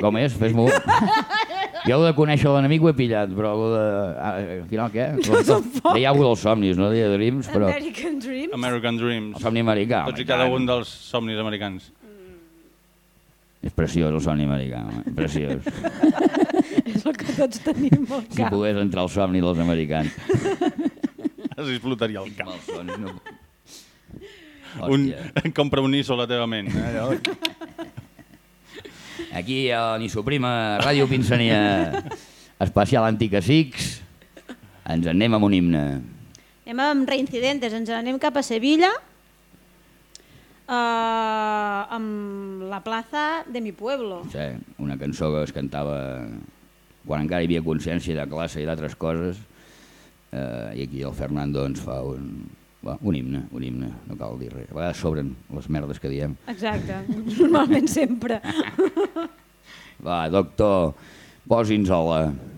Com és? Fes-m'ho. Jo ho de conèixer l'enemic ho he pillat, però ho de... Ah, al final què? Deia alguna dels somnis, no? Deia Dreams, però... American Dreams. American Dreams. El somni americà. Tots i cada un dels somnis americans. És preciós el somni americà, home, preciós. és el que tots tenim al Si cap. pogués entrar al somni dels americans. Es explotaria el cap. Malsons, no... Un, compra un ISO a la teva ment. Eh? Allò. Aquí a Nisoprima, Ràdio Pinsania, especial Anticacics, ens en anem amb un himne. Anem amb reincidentes, ens anem cap a Sevilla, uh, amb la plaça de mi pueblo. Sí, una cançó que es cantava quan encara hi havia consciència de classe i d'altres coses, eh, i aquí el Fernando ens fa un, va, un himne, un himne, no cal dir res. A vegades sobren les merdes que diem. Exacte, normalment sempre. Va, doctor, posi'ns-la. Y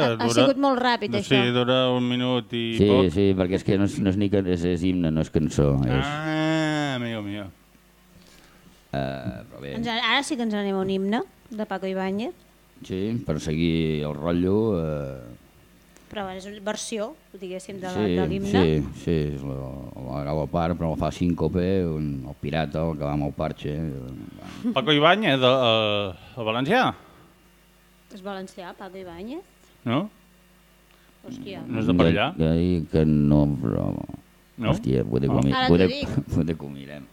que Ha- ha sigut molt ràpid, sí, això. dura un minut i Sí, poc. sí, perquè és que no és, no és ni que és, és himne, no és cançó. És, Ah, amigo mío. uh, però bé, Ens, ara sí que ens anem a un himne de Paco Ibáñez, sí, per seguir el rotllo... Uh, però és una versió, diguéssim, de, la- sí, de l'himne. sí, sí, és la, la galopar, però la fa síncope, un, el pirata, el que va amb el parxe. eh, Paco Ibáñez, el, el valencià, És valencià, Paco Ibáñez? No? Hòstia. No és de per allà? Ja dic que no, però... No? Hòstia, poder, Ah. comi, poder, dic. poder que ho mirem.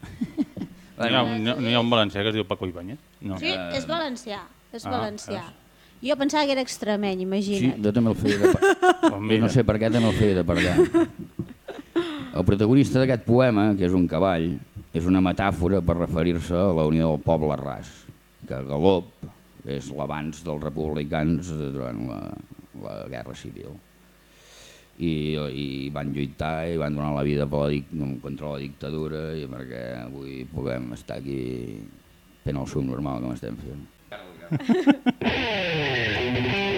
No hi, ha, no, no hi ha un valencià que es diu Paco Ibáñez? No. Sí, és valencià, és Ah, valencià. Jo pensava que era extremeny, Sí, imagina't. jo també el feia de per... Oh, no sé per què també el feia de per allà. El protagonista d'aquest poema, que és un cavall, és una metàfora per referir-se a la unió del poble ras, que Galop és l'abans dels republicans durant la, la Guerra Civil. I, i van lluitar i van donar la vida per la, dic- contra la dictadura i perquè avui puguem estar aquí fent el subnormal com estem fent.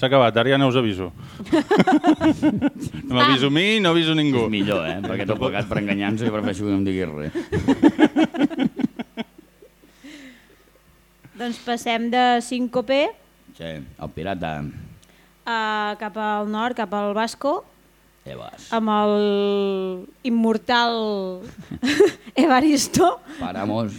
s'ha acabat, ara ja no us aviso. no m'aviso a mi, no aviso a ningú. És millor, eh? Perquè tot plegat per enganyar-nos i prefereixo que no em diguis res. Doncs passem de Síncope Sí, el pirata. a, cap al nord, cap al Vasco, Eh, vas. amb el immortal Evaristo, Paramos.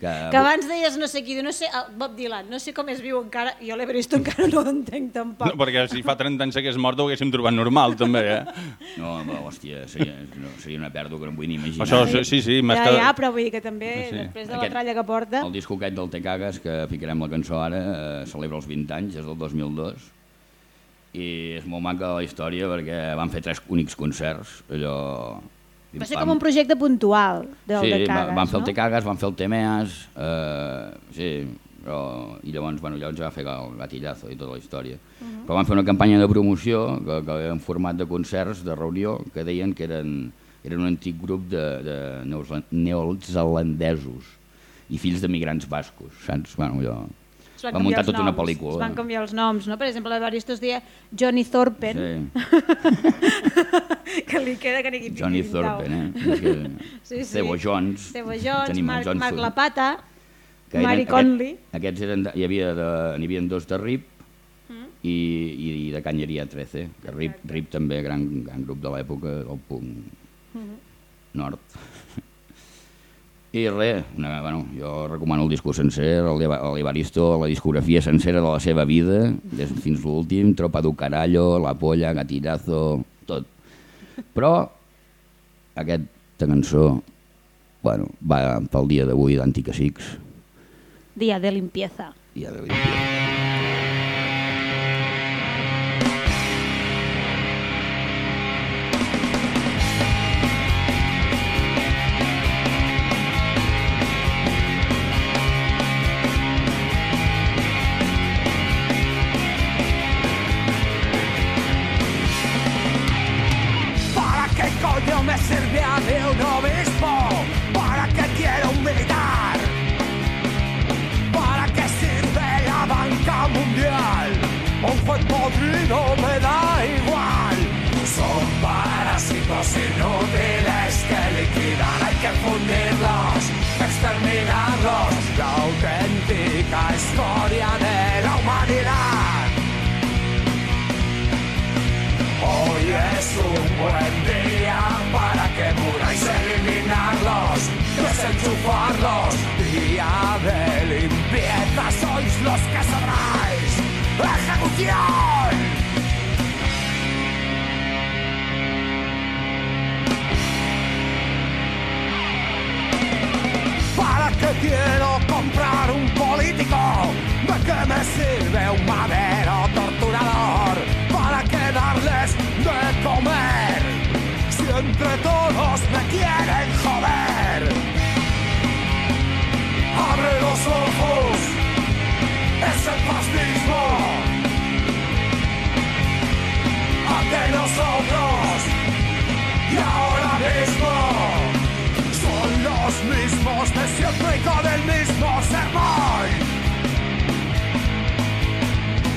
Que, que abans deies no sé qui, no sé, el Bob Dylan, no sé com es viu encara, jo l'Evaristo encara no ho entenc tampoc. No, perquè si fa 30 anys s'hagués mort ho haguéssim trobat normal, també, eh? No, però, hòstia, seria, no, seria una pèrdua que no em vull ni imaginar. Això, sí, sí, sí ja, quedat... ja, però vull dir que també, Sí. després de la Aquest- tralla que porta... El disco aquest del Te Cagues, que ficarem la cançó ara, eh, celebra els 20 anys, és del 2002, i és molt maca la història perquè van fer tres únics concerts, allò... Va ser com un projecte puntual del sí, de Cagas, van fer el no? Te Cagues, van fer el Temeas, eh, sí, però, i llavors, bueno, llavors va fer el gatillazo i tota la història. Mhm. Però van fer una campanya de promoció que, que en format de concerts, de reunió, que deien que eren, eren un antic grup de, de neozelan- neozelandesos i fills de migrants bascos, saps? Bueno, allò... Van Va muntar tota una pel·lícula. Es van canviar els noms, no? Per exemple, l'Evaristo es deia Johnny Thorpen, Sí. que li queda que n'hi Johnny Thorpen, eh? Que... Sí, sí. Cebo Jones. Cebo Jones, Marc, John Marc Lapata, que eren- Mari aquest- Conley. Aquests eren, hi havia, de, n'hi havia dos de RIP Mm. i, i, i de Canyeria 13, que RIP, RIP també, gran, gran grup de l'època del punt Mhm. nord. I res, una, bueno, jo recomano el disco sencer, el d'Eva- el Evaristo, la discografia sencera de la seva vida, des, fins l'últim, Tropa du Carallo, La Polla, Gatillazo, tot. Però aquesta cançó, bueno, va pel dia d'avui d'Anticacics, Dia de limpieza. dia de limpieza. Parásitos inútiles que liquidar, hay que fundirlos, exterminarlos. La auténtica historia de la humanidad. Hoy es un buen día para que muráis eliminarlos, desenchufarlos. Día de limpieza, sois los que sabráis. ¡Ejecución! Quiero comprar un político? ¿De qué me sirve un madero torturador? ¿Para qué darles de comer? Si entre todos me quieren joder. Abre los ojos, es el fascismo. Ante nosotros y ahora de siempre y con el mismo sermón.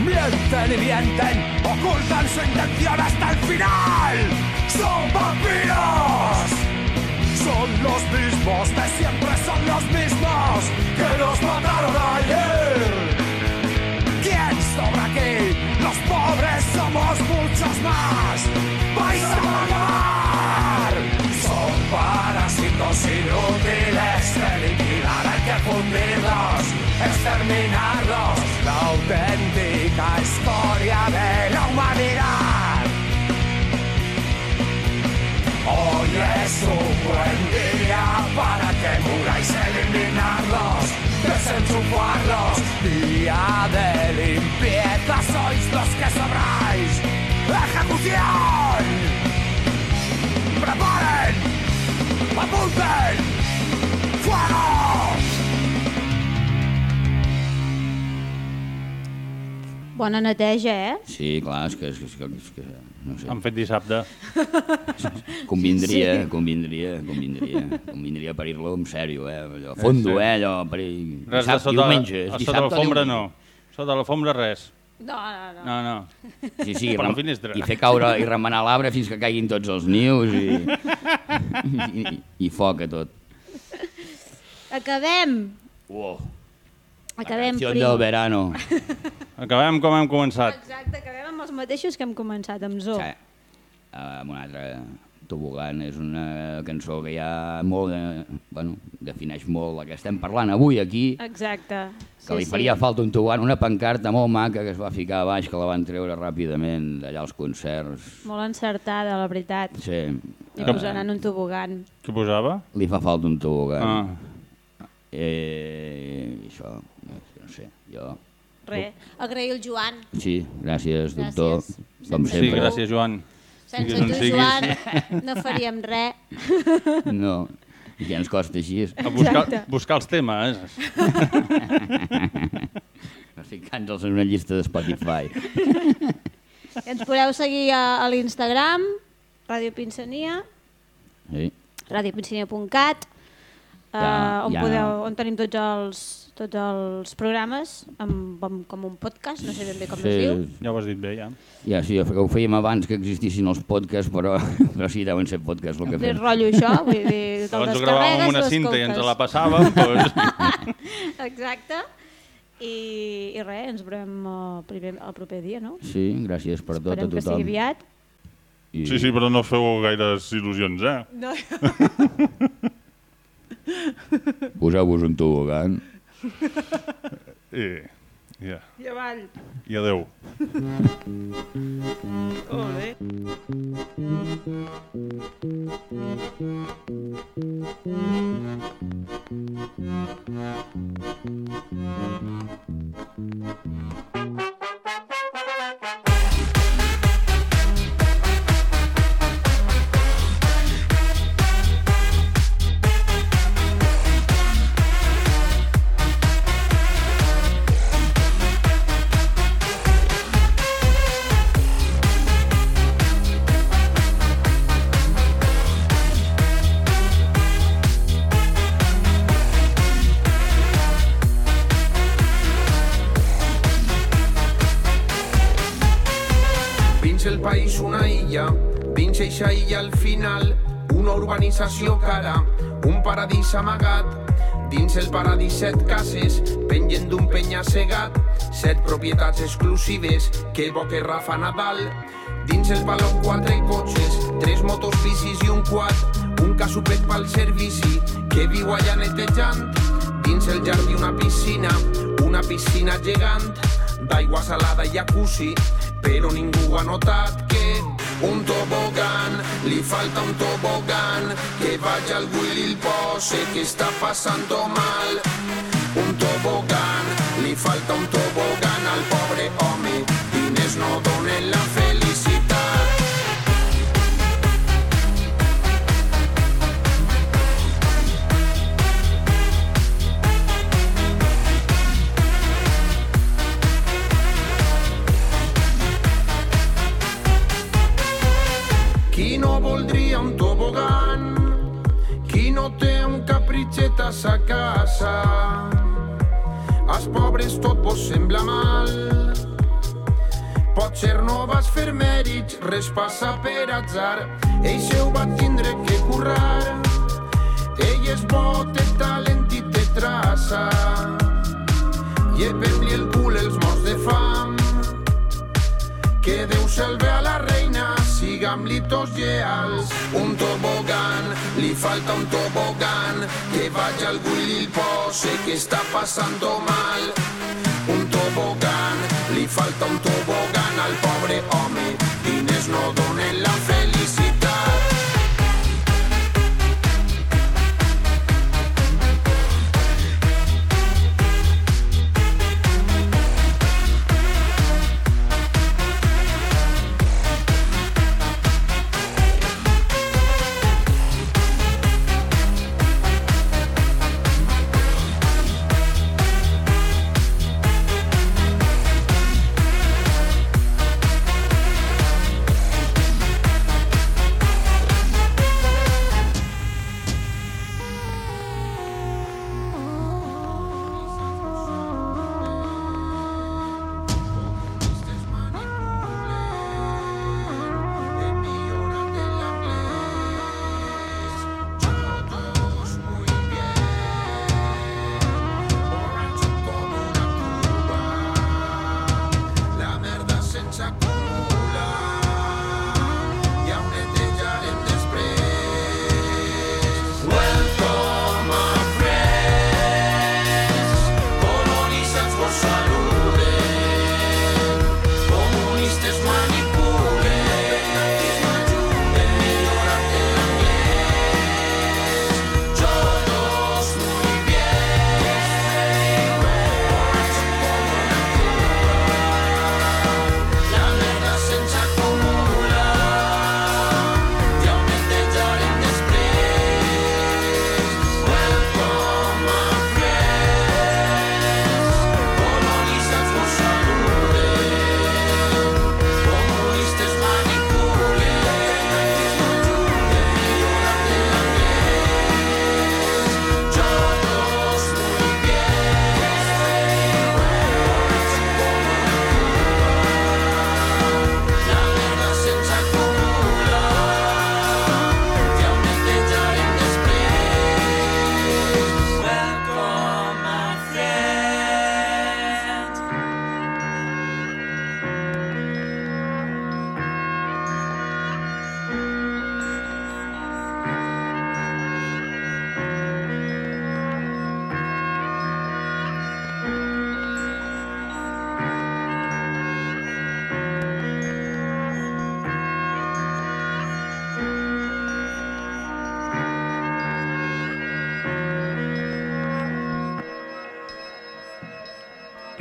Mienten y mienten, ocultan su intención hasta el final. Son vampiros. Son los mismos de siempre, son los mismos que nos mataron ayer. ¿Quién sobra aquí? Los pobres somos muchos más. ¡Vais! Parásitos inútiles que liquidar, hay que fundirlos, exterminarlos. La auténtica historia de la humanidad. Hoy es un buen día para que muráis eliminarlos, desenchufarlos. Día de limpieza, sois los que sabráis. ¡Ejecución! Bona neteja, eh? Sí, clar, és que, és que, és que, és que no sé. Han fet dissabte. Convindria, Sí. convindria, convindria, convindria parir-lo en sèrio, eh? Allò, fondo, sí. eh? Allò, parir... Res de Dissabte, sota, diumenge, és sota l'alfombra no. Sota l'alfombra res. No, no, no. No, no. Sí, sí, la rem- finestra. i fer caure i remenar l'arbre fins que caiguin tots els nius i, i, i, i foc a tot. Acabem. Uau. Acabem, primo. del verano. Acabem com hem començat. Exacte, acabem amb els mateixos que hem començat, amb Zo. Sí. amb un altre tobogan és una cançó que ja molt, de, bueno, defineix molt la que estem parlant avui aquí, Exacte. que li faria falta un tobogan, una pancarta molt maca que es va ficar a baix, que la van treure ràpidament d'allà als concerts. Molt encertada, la veritat. Sí. I posant en un tobogan. Què posava? Li fa falta un tobogan. Ah. Eh, això, no, no sé, jo... Re, agrair el Joan. Sí, gràcies, doctor. Gràcies. Com Sense Sí, sempre. gràcies, Joan. Sense on tu, siguis. Joan, no faríem res. No, i ja ens costa així. A buscar, Exacte. buscar els temes. Ficant-los en una llista de Spotify. Ens podeu seguir a, a l'Instagram, Ràdio Pinsania, Sí. radiopinsania.cat, Ja, uh, on, ja. podeu, on tenim tots els, tots els programes, amb, amb, com un podcast, no sé ben bé com Sí. es diu. Ja ho has dit bé, ja. Ja, sí, ho fèiem abans que existissin els podcasts, però, però sí, deuen ser podcasts el que Té fem. rotllo això, vull dir, te'l Abans ho gravàvem amb una descarregues, cinta i ens la passàvem, doncs... Exacte. I, I res, ens veurem el, primer, el proper dia, no? Sí, gràcies per tot a Esperem que tothom. sigui aviat. I... Sí, sí, però no feu gaires il·lusions, eh? No. Poseu-vos un tobogan. I, ja. I avall. I adeu. Molt bé. Dins urbanització cara, un paradís amagat. Dins el paradís set cases, pengen d'un penya-segat, set propietats exclusives, que bo que Rafa Nadal. Dins el baló quatre cotxes, tres motos bicis i un quad, un casupet pel servici, que viu allà netejant. Dins el jardí una piscina, una piscina gegant, d'aigua salada i jacuzzi, però ningú ha notat que un tobogan, li falta un tobogan, que vagi al Willy il pose que està passant mal. Un tobogan, li falta un tobogan al pobre home, diners no donen la felicitat. Sa casa? Als pobres tot vos sembla mal. Potser no vas fer mèrits, res passa per atzar. Ell se ho va tindre que currar. Ell és bo, té talent i té traça. Llepem-li el cul els morts de fam. Que Déu salve a la reina, sigam-li tots lleals. Un tobogan, li falta un tobogan, que vagi al Willy il pose que està passant mal. Un tobogan, li falta un tobogan al pobre home, diners no donen la felicitat.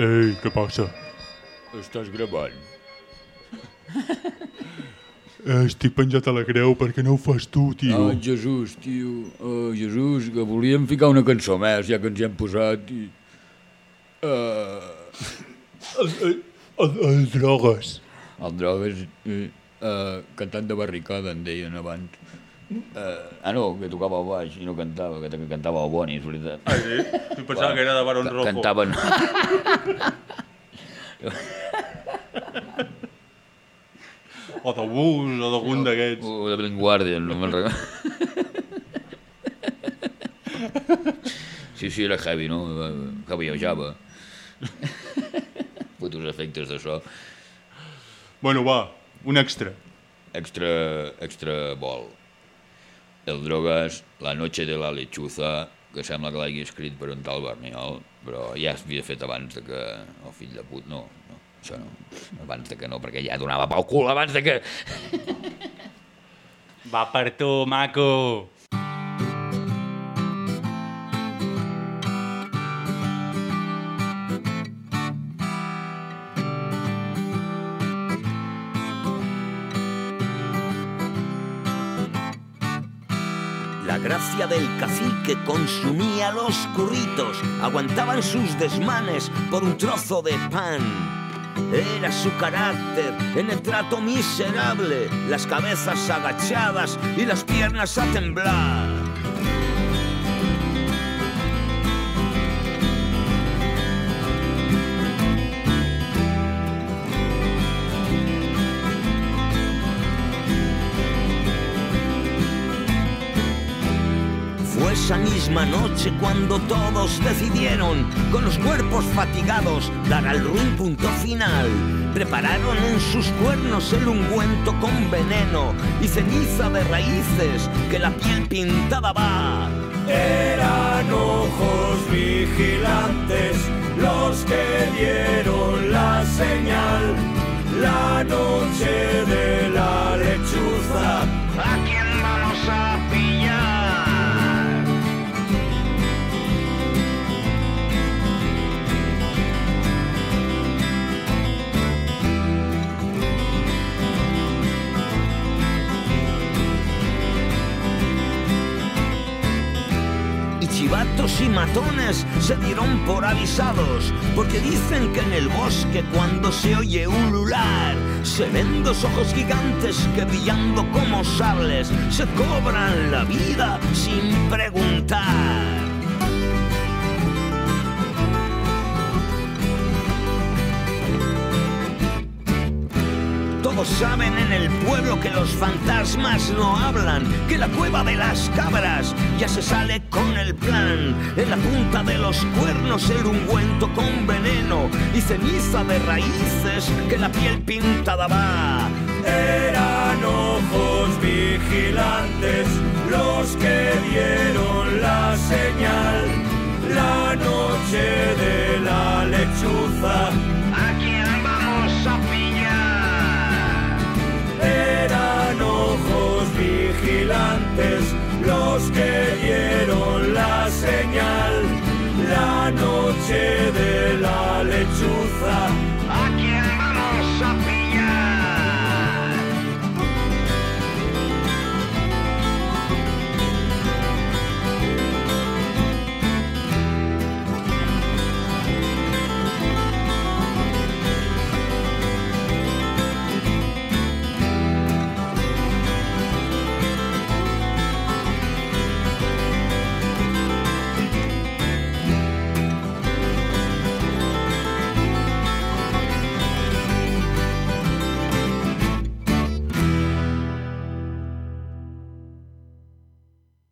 Ei, què passa? Estàs gravant. Eh, estic penjat a la creu, per què no ho fas tu, tio? Oh, Jesús, tio. Oh, Jesús, que volíem ficar una cançó més, ja que ens hi hem posat i... Uh... El, el, el, el drogues. El drogues, eh, uh, cantant de barricada, en deien abans. Uh, ah, no, que tocava el baix i no cantava, que, que cantava el Boni, és veritat. Ah, sí? Jo pensava que era de Barón Ca- Rojo. Cantaven... O de Bus, o d'algun d'aquests. O de Blind Guardian, no me'n recordo. Sí, sí, era heavy, no? Caballejava. Fotos efectes de so. Bueno, va, un extra. Extra, extra vol. El drogas, La noche de la lechuza, que sembla que l'hagi escrit per un tal Berniol, però ja s'havia fet abans de que el fill de put... No, no, això no. Abans de que no, perquè ja donava pel cul abans de que... Va per tu, maco. Del cacique consumía los curritos, aguantaban sus desmanes por un trozo de pan. Era su carácter en el trato miserable, las cabezas agachadas y las piernas a temblar. Misma noche cuando todos decidieron, con los cuerpos fatigados, dar al ruin punto final. Prepararon en sus cuernos el ungüento con veneno y ceniza de raíces que la piel pintada va. Eran ojos vigilantes los que dieron la señal. La noche de la lechuza. ¿A quién vamos a chivatos y matones se dieron por avisados, porque dicen que en el bosque cuando se oye ulular, se ven dos ojos gigantes que brillando como sables, se cobran la vida sin preguntar. Saben en el pueblo que los fantasmas no hablan, que la cueva de las cabras ya se sale con el plan. En la punta de los cuernos el ungüento con veneno y ceniza de raíces que la piel pintada va. Eran ojos vigilantes los que dieron la señal. La noche de la lechuza. vigilantes, los que dieron la señal, la noche de la lechuza